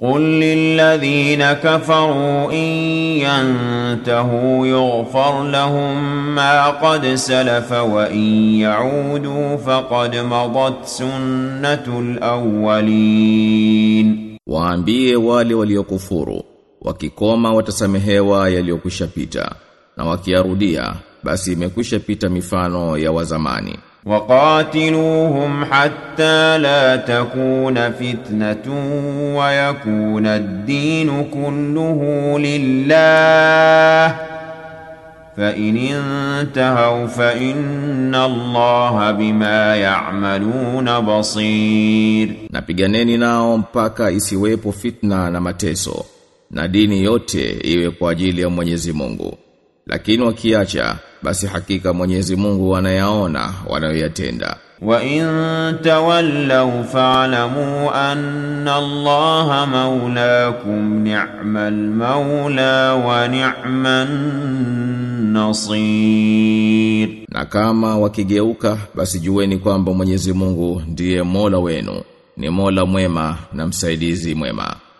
قل للذين كفروا إن ينتهوا يغفر لهم ما قد سلف وإن يعودوا فقد مضت سنة الأولين Waambie wale waliokufuru wakikoma watasamehewa yaliyokwisha pita na wakiarudia basi imekwisha pita mifano ya wazamani وقاتلوهم حتى لا تكون فتنة ويكون الدين كله لله فإن انتهوا فإن الله بما يعملون بصير Napiganeni nao mpaka isiwepo fitna na mateso na dini yote iwe kwa ajili ya Mwenyezi Mungu. lakini wakiacha basi hakika Mwenyezi Mungu anayaona wanayoyatenda. Wa in tawallaw fa'lamu anna Allah mawlaakum ni'mal mawla wa ni'man nasir. Na kama wakigeuka basi jueni kwamba Mwenyezi Mungu ndiye Mola wenu. Ni Mola mwema na msaidizi mwema.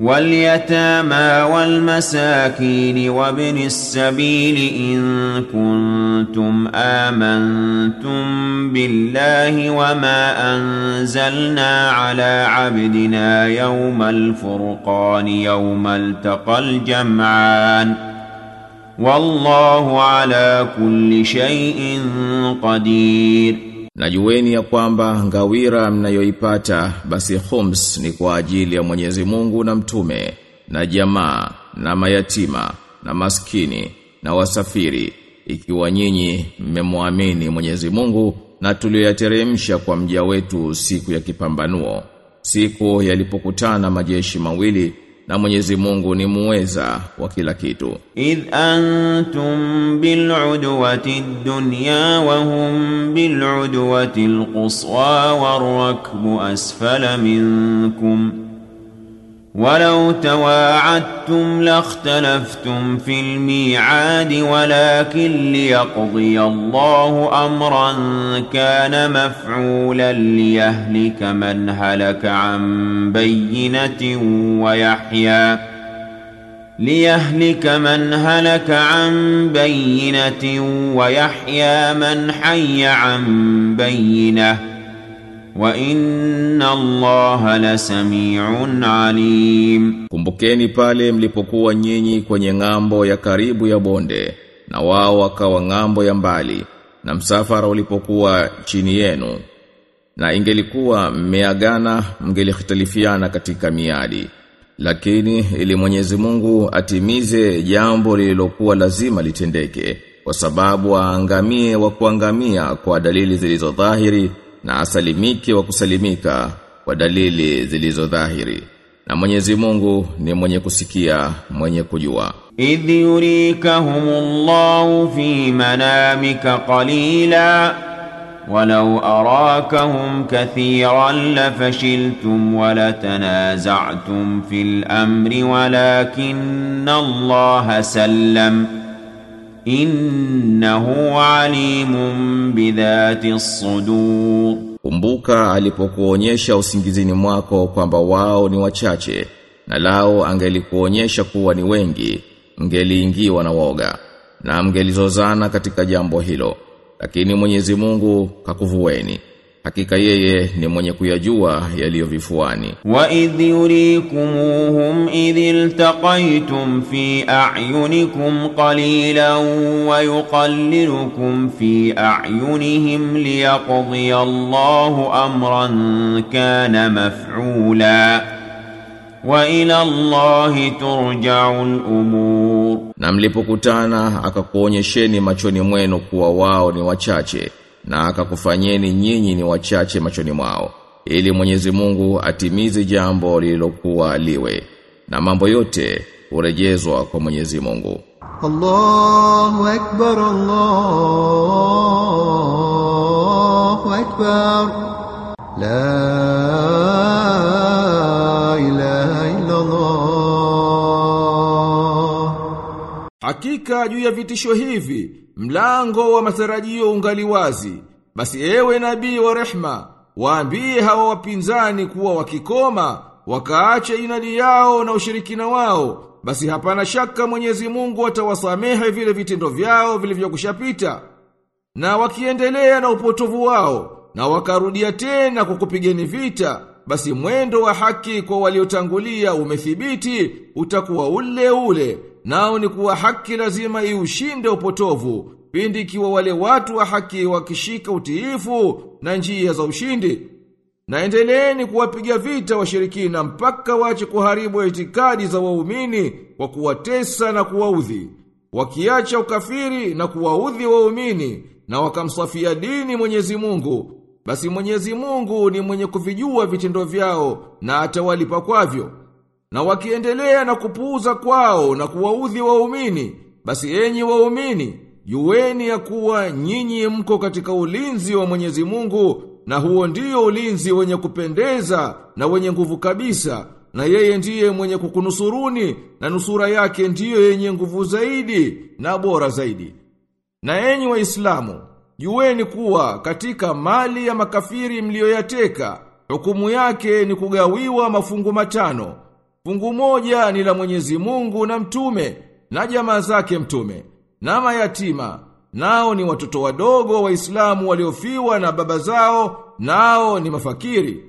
واليتامى والمساكين وابن السبيل إن كنتم آمنتم بالله وما أنزلنا على عبدنا يوم الفرقان يوم التقى الجمعان والله على كل شيء قدير Najueni ya kwamba ngawira mnayoipata basi khums ni kwa ajili ya Mwenyezi Mungu na mtume na jamaa na mayatima na maskini na wasafiri ikiwa nyinyi mmemwamini Mwenyezi Mungu na tuliyoyateremsha kwa mja wetu siku ya kipambanuo siku yalipokutana majeshi mawili na Mwenyezi Mungu ni muweza wa kila kitu. Idh antum bil udwati dunya wa hum bil udwati al quswa war rakbu asfala minkum ولو تواعدتم لاختلفتم في الميعاد ولكن ليقضي الله أمرا كان مفعولا ليهلك من هلك عن بينة ويحيى ليهلك من هلك عن بينة ويحيى من حي عن بينة. وإن الله لسميع عليم Kumbukeni pale mlipokuwa nyinyi kwenye ng'ambo ya karibu ya bonde na wao wakawa ng'ambo ya mbali na msafara ulipokuwa chini yenu na ingelikuwa mmeagana mngelihitalifiana katika miadi lakini ili Mwenyezi Mungu atimize jambo lililokuwa lazima litendeke kwa sababu aangamie wa kuangamia kwa dalili zilizo dhahiri na asalimike wa kusalimika kwa dalili zilizo dhahiri na Mwenyezi Mungu ni mwenye kusikia mwenye kujua يريكهم الله في منامك قليلا ولو أراكهم كثيرا لفشلتم ولتنازعتم في الأمر ولكن الله سلم innahu alimun bidhati sudur, kumbuka alipokuonyesha usingizini mwako kwamba wao ni wachache na lao angelikuonyesha kuwa ni wengi ngeliingiwa na woga na mgelizozana katika jambo hilo. Lakini Mwenyezi Mungu kakuvueni. Hakika yeye ni mwenye kuyajua yaliyo vifuani. Wa idh yurikumuhum idh iltaqaytum fi a'yunikum qalilan wa yuqallilukum fi a'yunihim liyaqdi Allahu amran kana maf'ula wa ila Allahi turja'ul umur. Na mlipokutana akakuonyesheni machoni mwenu kuwa wao ni wachache na akakufanyeni nyinyi ni wachache machoni mwao ili Mwenyezi Mungu atimize jambo lililokuwa liwe na mambo yote urejezwa kwa Mwenyezi Mungu. Allahu akbar Allahu akbar. La Hakika juu ya vitisho hivi mlango wa matarajio ungali wazi. Basi ewe nabii wa rehma, waambie hawa wapinzani kuwa wakikoma, wakaacha inadi yao na ushirikina wao, basi hapana shaka Mwenyezi Mungu atawasamehe vile vitendo vyao vilivyokushapita. Na wakiendelea na upotovu wao, na wakarudia tena kukupigeni kupigeni vita, basi mwendo wa haki kwa waliotangulia umethibiti, utakuwa ule ule, nao ni kuwa haki lazima iushinde upotovu, pindi ikiwa wale watu wa haki wakishika utiifu na njia za ushindi. Na endeleeni kuwapiga vita washirikina mpaka wache kuharibu itikadi za waumini kwa kuwatesa na kuwaudhi. Wakiacha ukafiri na kuwaudhi waumini na wakamsafia dini Mwenyezi Mungu, basi Mwenyezi Mungu ni mwenye kuvijua vitendo vyao na atawalipa kwavyo. Na wakiendelea na kupuuza kwao na kuwaudhi waumini, basi enyi waumini, jueni ya kuwa nyinyi mko katika ulinzi wa Mwenyezi Mungu na huo ndio ulinzi wenye kupendeza na wenye nguvu kabisa na yeye ndiye mwenye kukunusuruni na nusura yake ndiyo yenye nguvu zaidi na bora zaidi. Na enyi waislamu, jueni kuwa katika mali ya makafiri mlioyateka, hukumu yake ni kugawiwa mafungu matano. Fungu moja ni la Mwenyezi Mungu na mtume na jamaa zake mtume na mayatima. Nao ni watoto wadogo wa Waislamu waliofiwa na baba zao nao ni mafakiri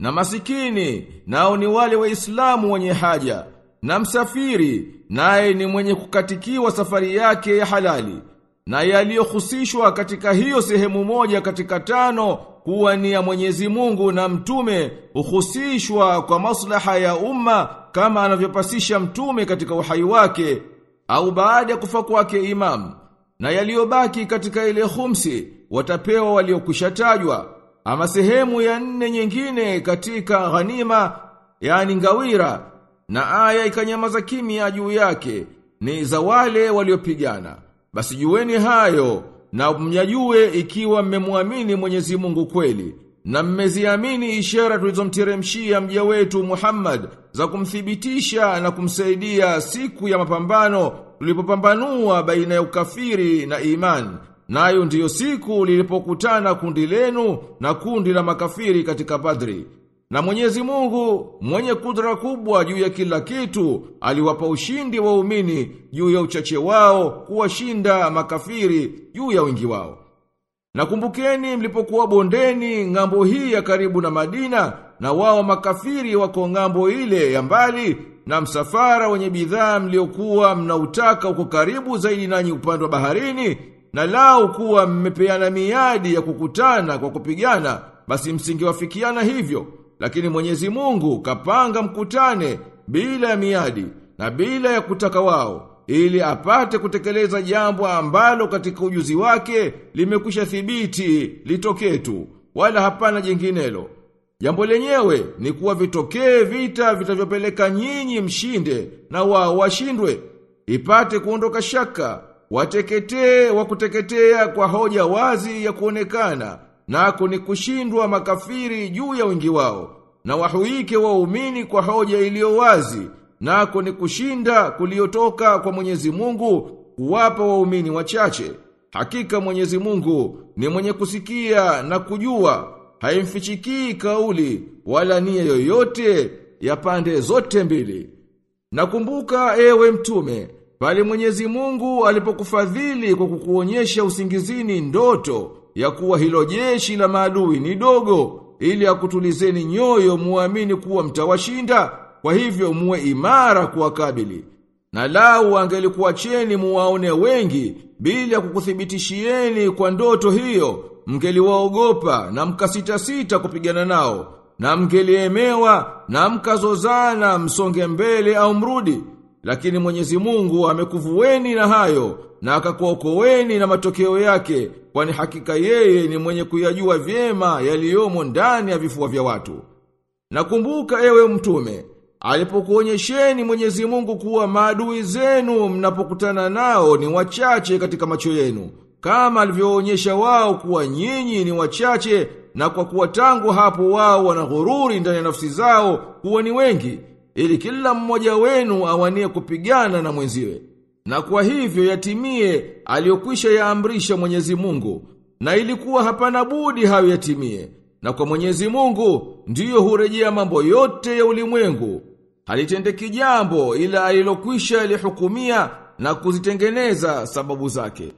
na masikini. Nao ni wale Waislamu wenye haja na msafiri naye ni mwenye kukatikiwa safari yake ya halali na yaliyohusishwa katika hiyo sehemu moja katika tano kuwa ni ya Mwenyezi Mungu na mtume uhusishwa kwa maslaha ya umma kama anavyopasisha mtume katika uhai wake au baada ya kufa kwake imamu na yaliyobaki katika ile khumsi watapewa waliokwishatajwa ama sehemu ya nne nyingine katika ghanima yani ngawira na aya ikanyamaza kimya juu yake ni za wale waliopigana. Basi jueni hayo na mnyajue ikiwa mmemwamini Mwenyezi Mungu kweli na mmeziamini ishara tulizomteremshia mja wetu Muhammad za kumthibitisha na kumsaidia siku ya mapambano tulipopambanua baina ya ukafiri na imani nayo ndiyo siku lilipokutana kundi lenu na kundi la makafiri katika Badri na Mwenyezi Mungu mwenye kudra kubwa juu ya kila kitu aliwapa ushindi waumini juu ya uchache wao kuwashinda makafiri juu ya wingi wao. Nakumbukeni mlipokuwa bondeni ng'ambo hii ya karibu na Madina na wao makafiri wako ng'ambo ile ya mbali na msafara wenye bidhaa mliokuwa mnautaka uko karibu zaidi nanyi upande wa baharini na lao kuwa mmepeana miadi ya kukutana kwa kupigana basi msingewafikiana hivyo lakini Mwenyezi Mungu kapanga mkutane bila ya miadi na bila ya kutaka wao ili apate kutekeleza jambo ambalo katika ujuzi wake limekwisha thibiti litokee tu wala hapana jinginelo. Jambo lenyewe ni kuwa vitokee vita vitavyopeleka nyinyi mshinde na wao washindwe. Ipate kuondoka shaka wateketee wa kuteketea kwa hoja wazi ya kuonekana nako ni kushindwa makafiri juu ya wingi wao na wahuike waumini kwa hoja iliyo wazi nako ni kushinda kuliotoka kwa Mwenyezi Mungu kuwapa waumini wachache. Hakika Mwenyezi Mungu ni mwenye kusikia na kujua haimfichikii kauli wala nia yoyote ya pande zote mbili. Nakumbuka ewe mtume pale Mwenyezi Mungu alipokufadhili kwa kukuonyesha usingizini ndoto ya kuwa hilo jeshi la maadui ni dogo ili akutulizeni nyoyo muamini kuwa mtawashinda kwa hivyo muwe imara kuwakabili na lau angelikuacheni muwaone wengi bila kukuthibitishieni kwa ndoto hiyo mngeliwaogopa na mkasita-sita kupigana nao na mngeliemewa na mkazozana msonge mbele au mrudi lakini Mwenyezi Mungu amekuvueni na hayo na akakuokoeni na matokeo yake kwani hakika yeye ni mwenye kuyajua vyema yaliyomo ndani ya vifua vya watu. Nakumbuka ewe mtume alipokuonyesheni Mwenyezi Mungu kuwa maadui zenu mnapokutana nao ni wachache katika macho yenu kama alivyoonyesha wao kuwa nyinyi ni wachache na kwa kuwa tangu hapo wao wana ghururi ndani ya nafsi zao kuwa ni wengi ili kila mmoja wenu awanie kupigana na mwenziwe. Na kwa hivyo yatimie aliyokwisha yaamrisha Mwenyezi Mungu. Na ilikuwa hapana budi hayo yatimie. Na kwa Mwenyezi Mungu ndiyo hurejea mambo yote ya ulimwengu. Halitendeki jambo ila alilokwisha alihukumia na kuzitengeneza sababu zake.